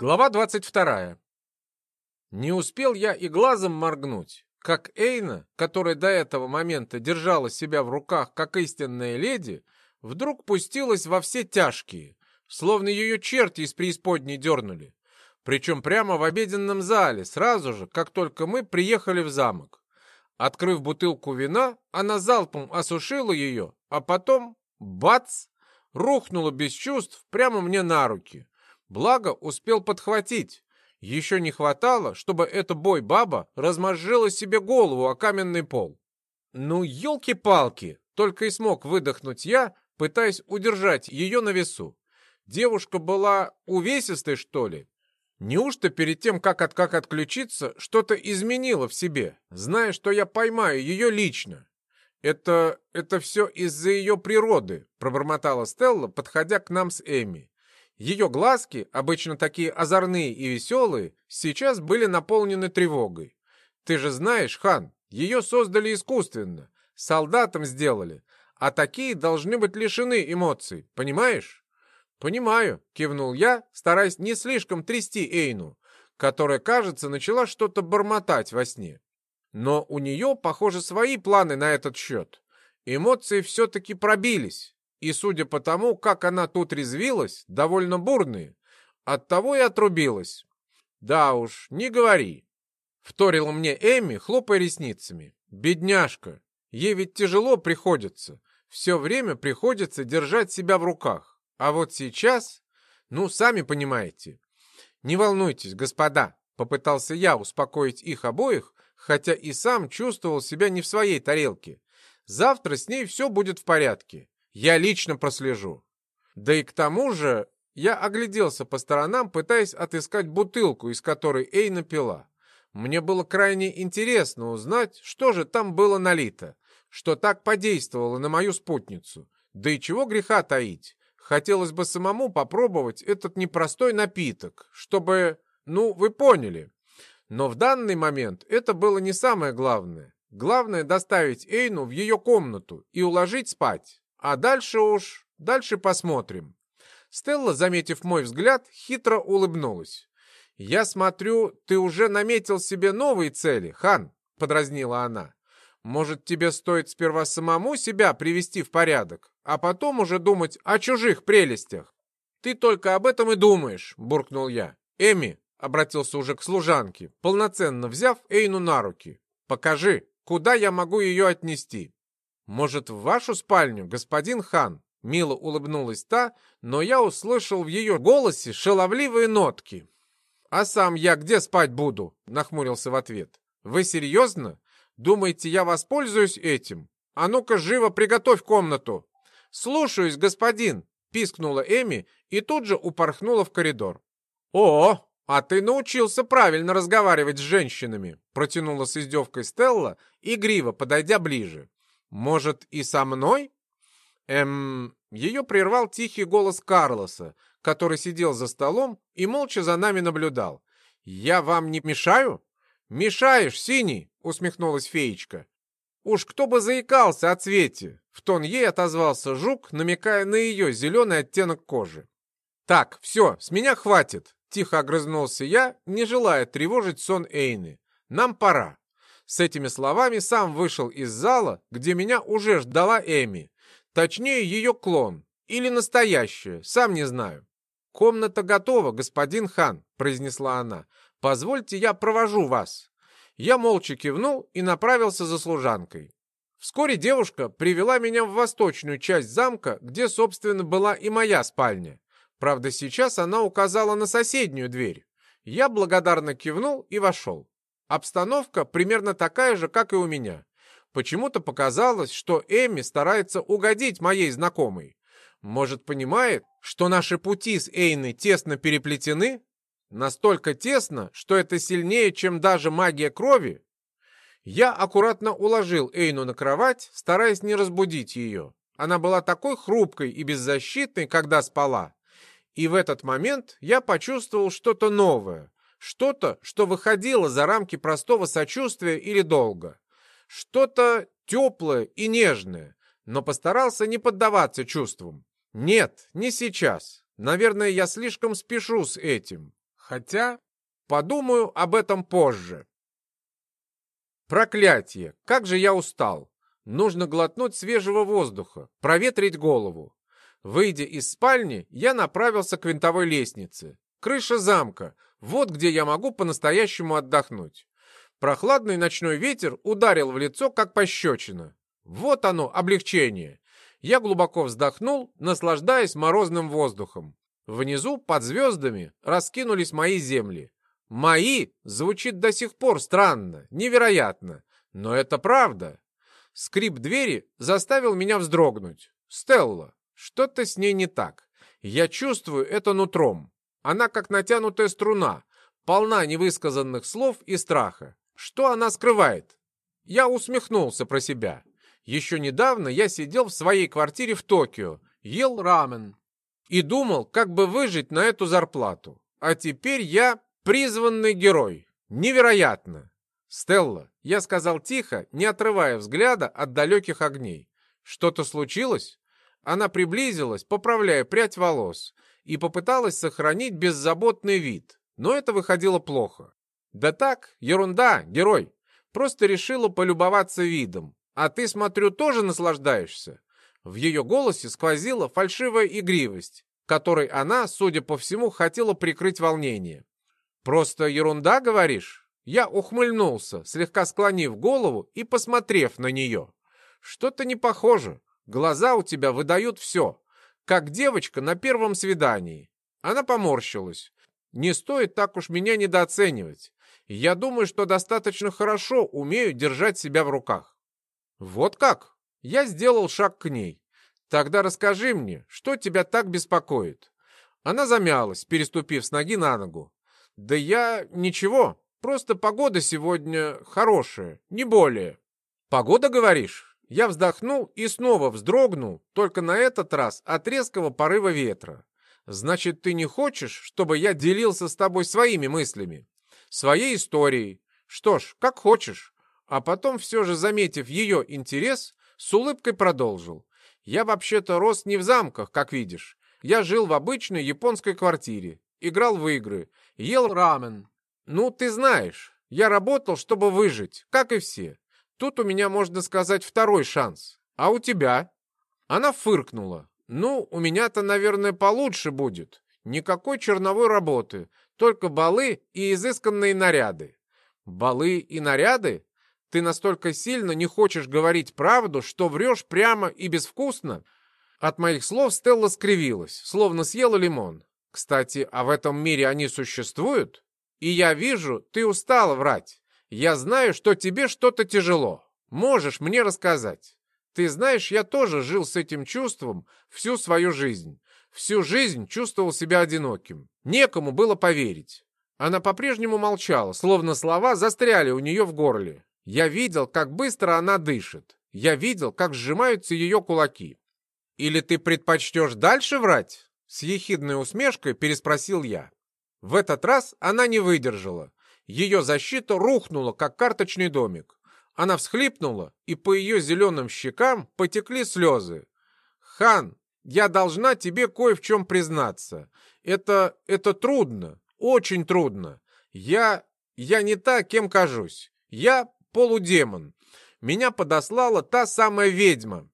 Глава 22. Не успел я и глазом моргнуть, как Эйна, которая до этого момента держала себя в руках как истинная леди, вдруг пустилась во все тяжкие, словно ее черти из преисподней дернули. Причем прямо в обеденном зале, сразу же, как только мы приехали в замок. Открыв бутылку вина, она залпом осушила ее, а потом, бац, рухнула без чувств прямо мне на руки. Благо, успел подхватить. Еще не хватало, чтобы эта бой-баба размозжила себе голову о каменный пол. Ну, елки-палки, только и смог выдохнуть я, пытаясь удержать ее на весу. Девушка была увесистой, что ли? Неужто перед тем, как от как отключиться, что-то изменило в себе, зная, что я поймаю ее лично? Это... это все из-за ее природы, пробормотала Стелла, подходя к нам с Эми. Ее глазки, обычно такие озорные и веселые, сейчас были наполнены тревогой. Ты же знаешь, хан, ее создали искусственно, солдатам сделали, а такие должны быть лишены эмоций, понимаешь? Понимаю, кивнул я, стараясь не слишком трясти Эйну, которая, кажется, начала что-то бормотать во сне. Но у нее, похоже, свои планы на этот счет. Эмоции все-таки пробились, и, судя по тому, как она тут резвилась, довольно бурные. Оттого и отрубилась. Да уж, не говори. Вторила мне Эми, хлопая ресницами. Бедняжка, ей ведь тяжело приходится. Все время приходится держать себя в руках. А вот сейчас, ну, сами понимаете. Не волнуйтесь, господа, попытался я успокоить их обоих, хотя и сам чувствовал себя не в своей тарелке. Завтра с ней все будет в порядке. Я лично прослежу. Да и к тому же я огляделся по сторонам, пытаясь отыскать бутылку, из которой Эйна пила. Мне было крайне интересно узнать, что же там было налито, что так подействовало на мою спутницу. Да и чего греха таить. Хотелось бы самому попробовать этот непростой напиток, чтобы... Ну, вы поняли. Но в данный момент это было не самое главное. Главное доставить Эйну в ее комнату и уложить спать. А дальше уж, дальше посмотрим. Стелла, заметив мой взгляд, хитро улыбнулась. «Я смотрю, ты уже наметил себе новые цели, хан», — подразнила она. «Может, тебе стоит сперва самому себя привести в порядок, а потом уже думать о чужих прелестях?» «Ты только об этом и думаешь», — буркнул я. «Эми», — обратился уже к служанке, полноценно взяв Эйну на руки. «Покажи, куда я могу ее отнести». «Может, в вашу спальню, господин хан?» Мило улыбнулась та, но я услышал в ее голосе шаловливые нотки. «А сам я где спать буду?» — нахмурился в ответ. «Вы серьезно? Думаете, я воспользуюсь этим? А ну-ка, живо приготовь комнату!» «Слушаюсь, господин!» — пискнула Эми и тут же упорхнула в коридор. «О, а ты научился правильно разговаривать с женщинами!» — протянула с издевкой Стелла, игриво подойдя ближе. Может, и со мной? Эм, ее прервал тихий голос Карлоса, который сидел за столом и молча за нами наблюдал. «Я вам не мешаю?» «Мешаешь, синий!» — усмехнулась феечка. «Уж кто бы заикался о цвете!» В тон ей отозвался жук, намекая на ее зеленый оттенок кожи. «Так, все, с меня хватит!» Тихо огрызнулся я, не желая тревожить сон Эйны. «Нам пора!» С этими словами сам вышел из зала, где меня уже ждала Эми. Точнее, ее клон. Или настоящая, сам не знаю. «Комната готова, господин хан», — произнесла она. «Позвольте, я провожу вас». Я молча кивнул и направился за служанкой. Вскоре девушка привела меня в восточную часть замка, где, собственно, была и моя спальня. Правда, сейчас она указала на соседнюю дверь. Я благодарно кивнул и вошел. Обстановка примерно такая же, как и у меня. Почему-то показалось, что Эми старается угодить моей знакомой. Может, понимает, что наши пути с Эйной тесно переплетены? Настолько тесно, что это сильнее, чем даже магия крови? Я аккуратно уложил Эйну на кровать, стараясь не разбудить ее. Она была такой хрупкой и беззащитной, когда спала. И в этот момент я почувствовал что-то новое, что-то, что выходило за рамки простого сочувствия или долга. Что-то теплое и нежное, но постарался не поддаваться чувствам. Нет, не сейчас. Наверное, я слишком спешу с этим. Хотя, подумаю об этом позже. Проклятие! Как же я устал! Нужно глотнуть свежего воздуха, проветрить голову. Выйдя из спальни, я направился к винтовой лестнице. Крыша замка. Вот где я могу по-настоящему отдохнуть. Прохладный ночной ветер ударил в лицо, как пощечина. Вот оно, облегчение. Я глубоко вздохнул, наслаждаясь морозным воздухом. Внизу, под звездами, раскинулись мои земли. «Мои» звучит до сих пор странно, невероятно. Но это правда. Скрип двери заставил меня вздрогнуть. «Стелла, что-то с ней не так. Я чувствую это нутром. Она как натянутая струна, полна невысказанных слов и страха. Что она скрывает?» Я усмехнулся про себя. Еще недавно я сидел в своей квартире в Токио, ел рамен и думал, как бы выжить на эту зарплату. А теперь я призванный герой. Невероятно! Стелла, я сказал тихо, не отрывая взгляда от далеких огней. Что-то случилось? Она приблизилась, поправляя прядь волос, и попыталась сохранить беззаботный вид, но это выходило плохо. Да так, ерунда, герой. Просто решила полюбоваться видом, а ты, смотрю, тоже наслаждаешься?» В ее голосе сквозила фальшивая игривость, которой она, судя по всему, хотела прикрыть волнение. «Просто ерунда, говоришь?» Я ухмыльнулся, слегка склонив голову и посмотрев на нее. «Что-то не похоже. Глаза у тебя выдают все, как девочка на первом свидании». Она поморщилась. «Не стоит так уж меня недооценивать. Я думаю, что достаточно хорошо умею держать себя в руках. «Вот как?» Я сделал шаг к ней. «Тогда расскажи мне, что тебя так беспокоит?» Она замялась, переступив с ноги на ногу. «Да я... ничего. Просто погода сегодня хорошая, не более». «Погода, говоришь?» Я вздохнул и снова вздрогнул, только на этот раз от резкого порыва ветра. «Значит, ты не хочешь, чтобы я делился с тобой своими мыслями, своей историей? Что ж, как хочешь а потом, все же заметив ее интерес, с улыбкой продолжил. «Я вообще-то рос не в замках, как видишь. Я жил в обычной японской квартире, играл в игры, ел рамен. Ну, ты знаешь, я работал, чтобы выжить, как и все. Тут у меня, можно сказать, второй шанс. А у тебя?» Она фыркнула. «Ну, у меня-то, наверное, получше будет. Никакой черновой работы, только балы и изысканные наряды». «Балы и наряды?» Ты настолько сильно не хочешь говорить правду, что врешь прямо и безвкусно?» От моих слов Стелла скривилась, словно съела лимон. «Кстати, а в этом мире они существуют? И я вижу, ты устала врать. Я знаю, что тебе что-то тяжело. Можешь мне рассказать. Ты знаешь, я тоже жил с этим чувством всю свою жизнь. Всю жизнь чувствовал себя одиноким. Некому было поверить». Она по-прежнему молчала, словно слова застряли у нее в горле. Я видел, как быстро она дышит. Я видел, как сжимаются ее кулаки. «Или ты предпочтешь дальше врать?» С ехидной усмешкой переспросил я. В этот раз она не выдержала. Ее защита рухнула, как карточный домик. Она всхлипнула, и по ее зеленым щекам потекли слезы. «Хан, я должна тебе кое в чем признаться. Это... это трудно, очень трудно. Я... я не та, кем кажусь. Я полудемон. Меня подослала та самая ведьма.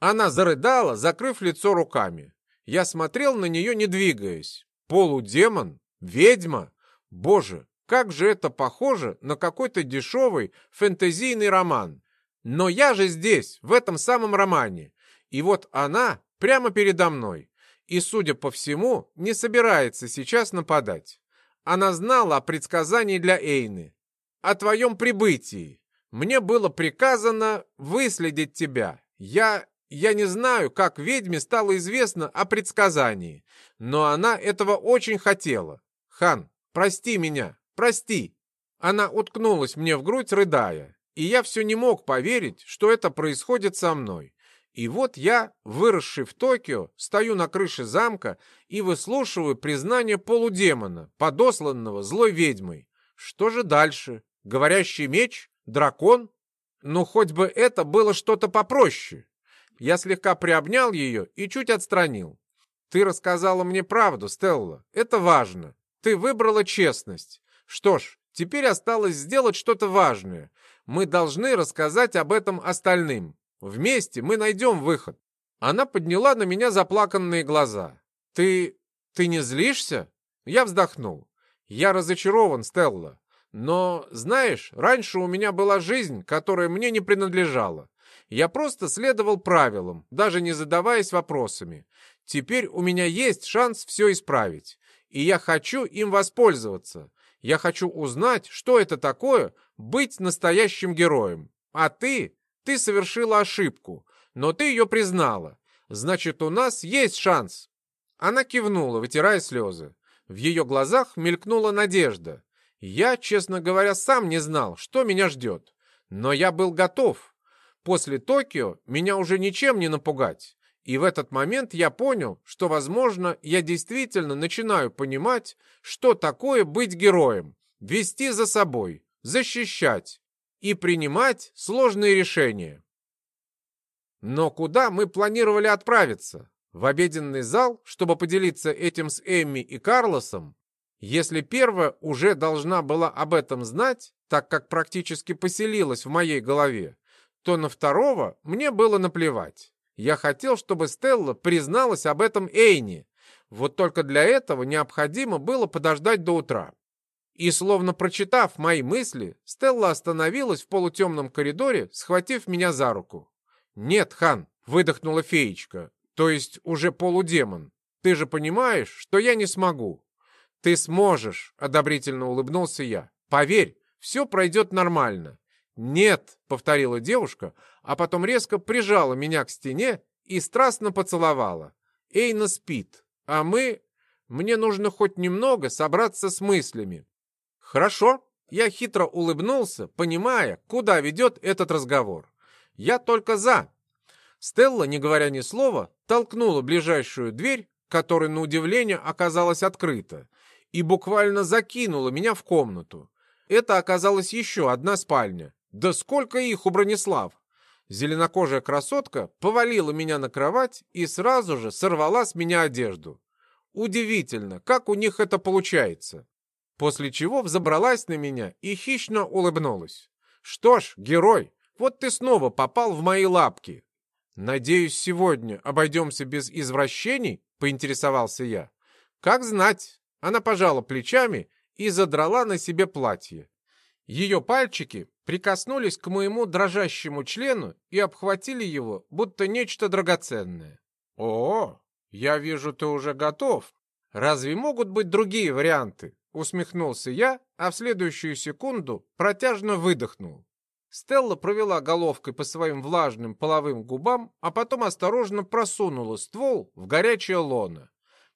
Она зарыдала, закрыв лицо руками. Я смотрел на нее, не двигаясь. Полудемон? Ведьма? Боже, как же это похоже на какой-то дешевый фэнтезийный роман. Но я же здесь, в этом самом романе. И вот она прямо передо мной. И, судя по всему, не собирается сейчас нападать. Она знала о предсказании для Эйны о твоем прибытии. Мне было приказано выследить тебя. Я... я не знаю, как ведьме стало известно о предсказании, но она этого очень хотела. Хан, прости меня, прости. Она уткнулась мне в грудь, рыдая, и я все не мог поверить, что это происходит со мной. И вот я, выросший в Токио, стою на крыше замка и выслушиваю признание полудемона, подосланного злой ведьмой. Что же дальше? Говорящий меч? Дракон? Ну, хоть бы это было что-то попроще. Я слегка приобнял ее и чуть отстранил. Ты рассказала мне правду, Стелла. Это важно. ты выбрала честность. Что ж, теперь осталось сделать что-то важное. Мы должны рассказать об этом остальным. Вместе мы найдем выход. Она подняла на меня заплаканные глаза. Ты... ты не злишься? Я вздохнул. Я разочарован, Стелла. Но, знаешь, раньше у меня была жизнь, которая мне не принадлежала. Я просто следовал правилам, даже не задаваясь вопросами. Теперь у меня есть шанс все исправить. И я хочу им воспользоваться. Я хочу узнать, что это такое быть настоящим героем. А ты, ты совершила ошибку, но ты ее признала. Значит, у нас есть шанс. Она кивнула, вытирая слезы. В ее глазах мелькнула надежда. Я, честно говоря, сам не знал, что меня ждет. Но я был готов. После Токио меня уже ничем не напугать. И в этот момент я понял, что, возможно, я действительно начинаю понимать, что такое быть героем, вести за собой, защищать и принимать сложные решения. Но куда мы планировали отправиться? В обеденный зал, чтобы поделиться этим с Эмми и Карлосом? Если первая уже должна была об этом знать, так как практически поселилась в моей голове, то на второго мне было наплевать. Я хотел, чтобы Стелла призналась об этом Эйни. Вот только для этого необходимо было подождать до утра. И, словно прочитав мои мысли, Стелла остановилась в полутемном коридоре, схватив меня за руку. «Нет, хан», — выдохнула феечка, то есть уже полудемон. «Ты же понимаешь, что я не смогу. «Ты сможешь», — одобрительно улыбнулся я. «Поверь, все пройдет нормально». «Нет», — повторила девушка, а потом резко прижала меня к стене и страстно поцеловала. Эйна спит, а мы... Мне нужно хоть немного собраться с мыслями. «Хорошо», — я хитро улыбнулся, понимая, куда ведет этот разговор. «Я только за». Стелла, не говоря ни слова, толкнула ближайшую дверь, которая, на удивление, оказалась открыта, и буквально закинула меня в комнату. Это оказалась еще одна спальня. Да сколько их у Бронислав! Зеленокожая красотка повалила меня на кровать и сразу же сорвала с меня одежду. Удивительно, как у них это получается. После чего взобралась на меня и хищно улыбнулась. Что ж, герой, вот ты снова попал в мои лапки. Надеюсь, сегодня обойдемся без извращений, поинтересовался я. Как знать, она пожала плечами и задрала на себе платье. Ее пальчики прикоснулись к моему дрожащему члену и обхватили его, будто нечто драгоценное. «О, я вижу, ты уже готов. Разве могут быть другие варианты?» Усмехнулся я, а в следующую секунду протяжно выдохнул. Стелла провела головкой по своим влажным половым губам, а потом осторожно просунула ствол в горячее лоно.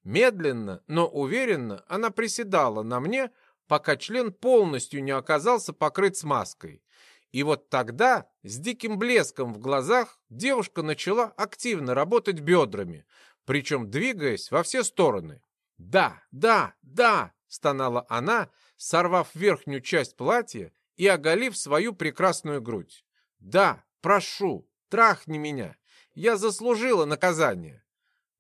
Медленно, но уверенно она приседала на мне, пока член полностью не оказался покрыт смазкой. И вот тогда, с диким блеском в глазах, девушка начала активно работать бедрами, причем двигаясь во все стороны. «Да, да, да!» — стонала она, сорвав верхнюю часть платья и оголив свою прекрасную грудь. «Да, прошу, трахни меня! Я заслужила наказание!»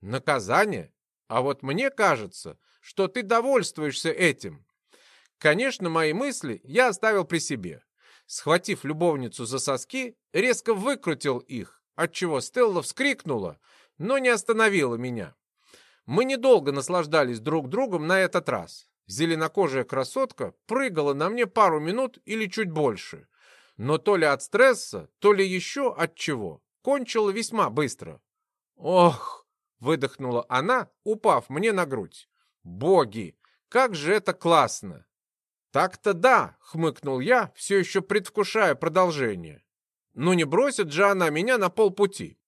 «Наказание? А вот мне кажется, что ты довольствуешься этим. Конечно, мои мысли я оставил при себе. Схватив любовницу за соски, резко выкрутил их, отчего Стелла вскрикнула, но не остановила меня. Мы недолго наслаждались друг другом на этот раз. Зеленокожая красотка прыгала на мне пару минут или чуть больше. Но то ли от стресса, то ли еще от чего, кончила весьма быстро. Ох! выдохнула она, упав мне на грудь. Боги, как же это классно! Так-то да, хмыкнул я, все еще предвкушая продолжение. Ну не бросит же она меня на полпути.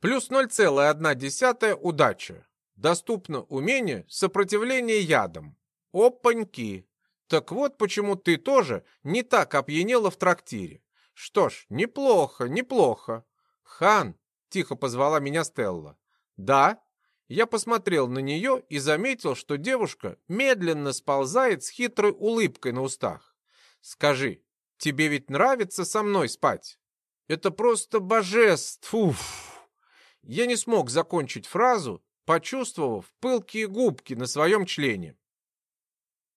Плюс 0,1 удача. Доступно умение сопротивления ядам. Опаньки! Так вот почему ты тоже не так опьянела в трактире. Что ж, неплохо, неплохо. Хан, тихо позвала меня Стелла. Да, я посмотрел на нее и заметил, что девушка медленно сползает с хитрой улыбкой на устах. «Скажи, тебе ведь нравится со мной спать?» «Это просто божество!» Я не смог закончить фразу, почувствовав пылкие губки на своем члене.